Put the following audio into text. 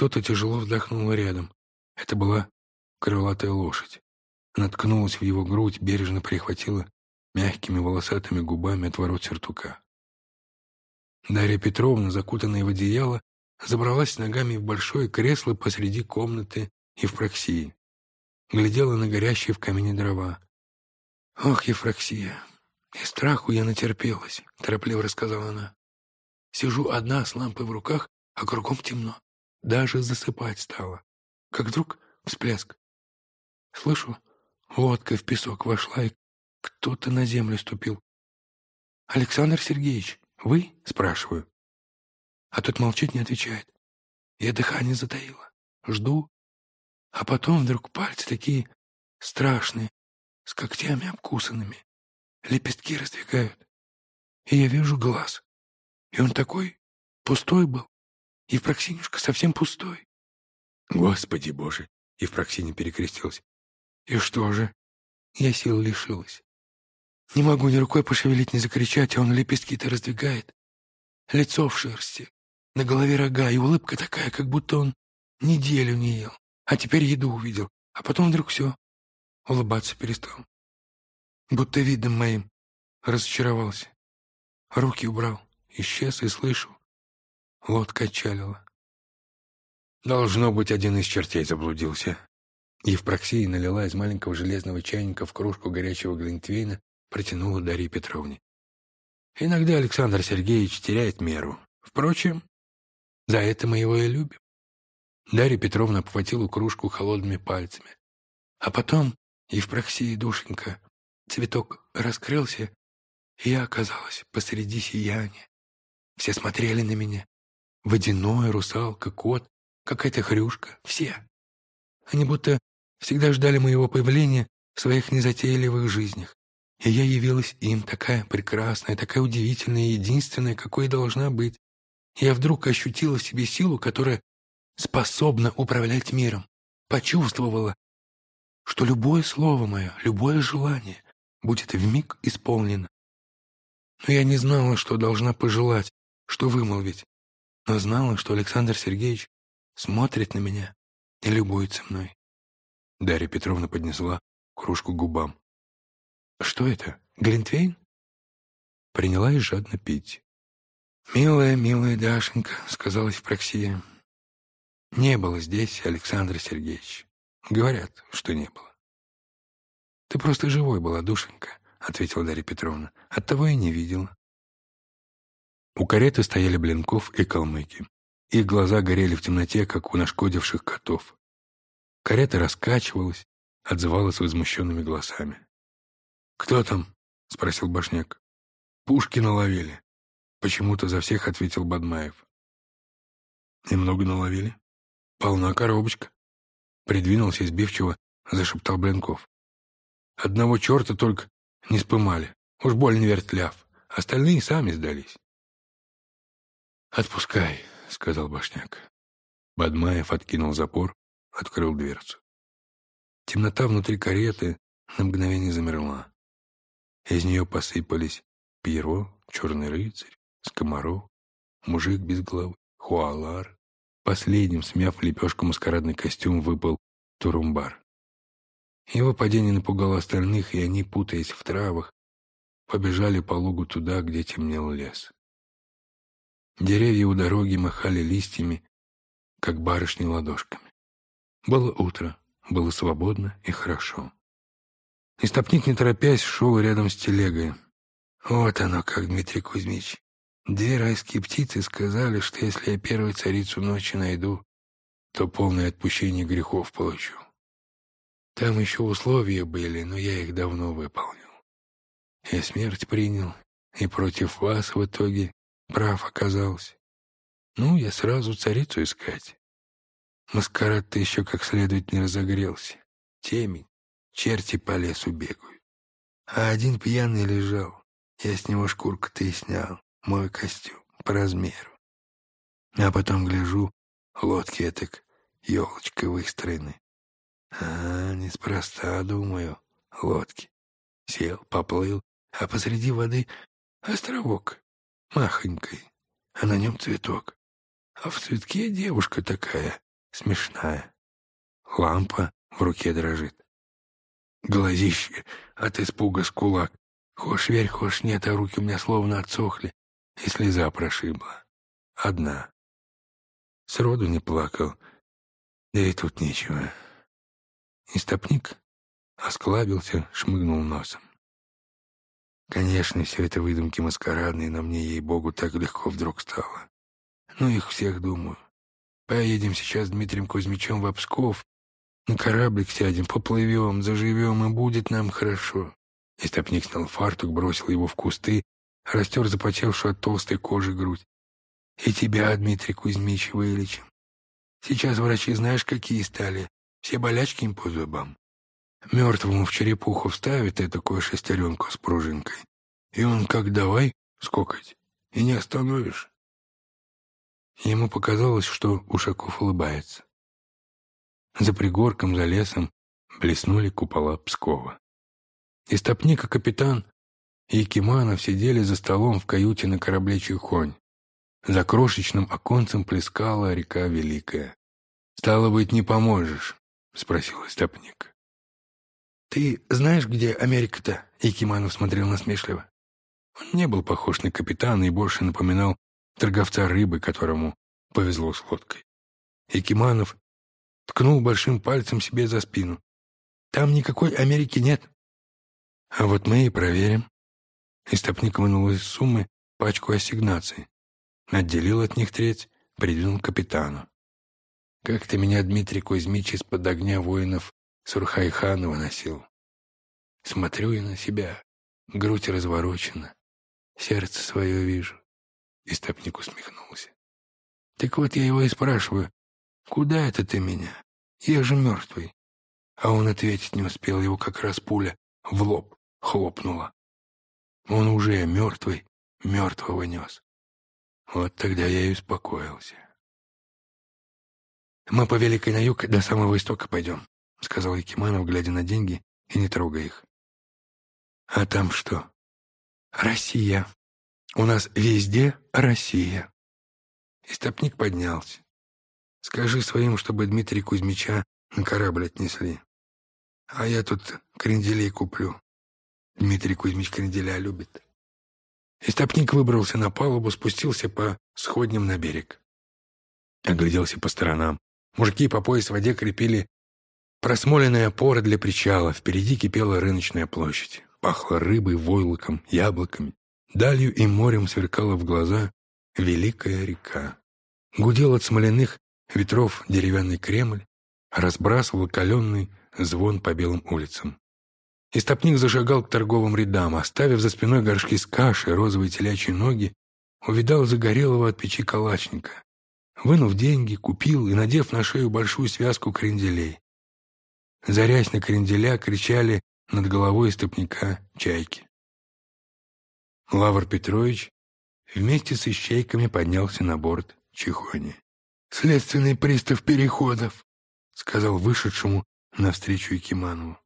Кто-то тяжело вздохнул рядом. Это была крылатая лошадь. Она ткнулась в его грудь, бережно прихватила мягкими волосатыми губами от ворот сюртука. Дарья Петровна, закутанная в одеяло, забралась ногами в большое кресло посреди комнаты Евпроксии. Глядела на горящие в камине дрова. «Ох, Евпроксия, и страху я натерпелась», — торопливо рассказала она. «Сижу одна с лампой в руках, а кругом темно. Даже засыпать стало. Как вдруг всплеск. Слышу, лодка в песок вошла, и кто-то на землю ступил. «Александр Сергеевич, вы?» — спрашиваю. А тот молчит, не отвечает. Я дыхание затаила. Жду. А потом вдруг пальцы такие страшные, с когтями обкусанными. Лепестки раздвигают. И я вижу глаз. И он такой пустой был. Евпроксинюшка совсем пустой. Господи Боже! Евпроксиня перекрестилась. И что же? Я сил лишилась. Не могу ни рукой пошевелить, ни закричать, а он лепестки-то раздвигает. Лицо в шерсти, на голове рога и улыбка такая, как будто он неделю не ел, а теперь еду увидел, а потом вдруг все, улыбаться перестал. Будто видом моим разочаровался. Руки убрал, исчез и слышу. Лодка отчалила. Должно быть, один из чертей заблудился. Евпроксия налила из маленького железного чайника в кружку горячего глинтвейна, протянула Дарье Петровне. Иногда Александр Сергеевич теряет меру. Впрочем, за это мы его и любим. Дарья Петровна обхватила кружку холодными пальцами. А потом, Евпроксия, душенька, цветок раскрылся, и я оказалась посреди сияния. Все смотрели на меня. Водяной, русалка, кот, какая-то хрюшка, все. Они будто всегда ждали моего появления в своих незатейливых жизнях. И я явилась им такая прекрасная, такая удивительная и единственная, какой должна быть. Я вдруг ощутила в себе силу, которая способна управлять миром. Почувствовала, что любое слово мое, любое желание будет вмиг исполнено. Но я не знала, что должна пожелать, что вымолвить, но знала, что Александр Сергеевич смотрит на меня и любуется мной. Дарья Петровна поднесла кружку к губам. «Что это? Глинтвейн?» Приняла и жадно пить. «Милая, милая Дашенька», — сказала Евпроксия. «Не было здесь Александра Сергеевич. Говорят, что не было». «Ты просто живой была, душенька», — ответила Дарья Петровна. «Оттого и не видела». У кареты стояли Блинков и Калмыки. Их глаза горели в темноте, как у нашкодивших котов. Карета раскачивалась, отзывалась возмущенными голосами. «Кто там?» — спросил Башняк. «Пушки наловили». Почему-то за всех ответил Бадмаев. «Немного наловили?» «Полна коробочка». Придвинулся избивчиво, зашептал Блинков. «Одного черта только не спымали. Уж больно вертляв. Остальные сами сдались». «Отпускай», — сказал Башняк. Бадмаев откинул запор, открыл дверцу. Темнота внутри кареты на мгновение замерла. Из нее посыпались Пьеро, Черный рыцарь, Скоморов, Мужик без головы, Хуалар. Последним, смяв лепешку маскарадный костюм, выпал Турумбар. Его падение напугало остальных, и они, путаясь в травах, побежали по лугу туда, где темнел лес. Деревья у дороги махали листьями, как барышни ладошками. Было утро, было свободно и хорошо. Истопник, не торопясь, шел рядом с телегой. Вот оно как, Дмитрий Кузьмич. Две райские птицы сказали, что если я первую царицу ночи найду, то полное отпущение грехов получу. Там еще условия были, но я их давно выполнил. Я смерть принял, и против вас в итоге прав оказался. Ну, я сразу царицу искать. Маскарад-то еще как следует не разогрелся. Темень. Черти по лесу бегают. А один пьяный лежал. Я с него шкурку-то и снял. Мой костюм по размеру. А потом гляжу, лодки так елочкой выстроены. А, неспроста, думаю, лодки. Сел, поплыл, а посреди воды островок, махонькой, а на нем цветок. А в цветке девушка такая, смешная. Лампа в руке дрожит. Глазище от испуга с кулак. Хошь верь, хошь нет, а руки у меня словно отсохли, и слеза прошибла. Одна. Сроду не плакал, да и тут нечего. Истопник осклабился, шмыгнул носом. Конечно, все это выдумки маскарадные, но мне, ей-богу, так легко вдруг стало. Ну, их всех, думаю. Поедем сейчас с Дмитрием Кузьмичем в Псков, на кораблик сядем, поплывем, заживем, и будет нам хорошо. Истопник снял фартук, бросил его в кусты, растер запотевшую от толстой кожи грудь. И тебя, Дмитрий Кузьмич, вылечим. Сейчас врачи знаешь, какие стали. Все болячки им по зубам. Мертвому в черепуху вставит такую шестеренку с пружинкой. И он как давай скокать, и не остановишь. Ему показалось, что Ушаков улыбается. За пригорком, за лесом блеснули купола Пскова. Истопник и капитан и Киманов сидели за столом в каюте на корабле Чехонь. За крошечным оконцем плескала река Великая. «Стало быть, не поможешь?» — спросил Истопник. «Ты знаешь, где Америка-то?» — Якиманов смотрел насмешливо. Он не был похож на капитана и больше напоминал торговца рыбы, которому повезло с лодкой. Якиманов ткнул большим пальцем себе за спину. «Там никакой Америки нет». «А вот мы и проверим». Истопник вынул из суммы пачку ассигнаций. Отделил от них треть, придвинул капитану. «Как ты меня, Дмитрий Кузьмич, из-под огня воинов Сурхайхана выносил. Смотрю я на себя, грудь разворочена, сердце свое вижу. Истопник усмехнулся. Так вот я его и спрашиваю, куда это ты меня? Я же мертвый. А он ответить не успел, его как раз пуля в лоб хлопнула. Он уже мертвый, мертвого нес. Вот тогда я и успокоился. Мы по Великой на юг до самого истока пойдем. — сказал Якиманов, глядя на деньги и не трогая их. «А там что?» «Россия. У нас везде Россия». Истопник поднялся. «Скажи своим, чтобы Дмитрия Кузьмича на корабль отнесли. А я тут кренделей куплю. Дмитрий Кузьмич кренделя любит». Истопник выбрался на палубу, спустился по сходням на берег. Огляделся по сторонам. Мужики по пояс в воде крепили Просмоленная опора для причала, впереди кипела рыночная площадь. Пахло рыбой, войлоком, яблоками. Далью и морем сверкала в глаза великая река. Гудел от смоляных ветров деревянный Кремль, разбрасывал каленный звон по белым улицам. Истопник зашагал к торговым рядам, оставив за спиной горшки с кашей, розовые телячьи ноги, увидал загорелого от печи калачника. Вынув деньги, купил и, надев на шею большую связку кренделей. Зарясь на кренделя, кричали над головой истопника чайки. Лавр Петрович вместе с ищейками поднялся на борт Чехони. «Следственный пристав Переходов», — сказал вышедшему навстречу Якиманову.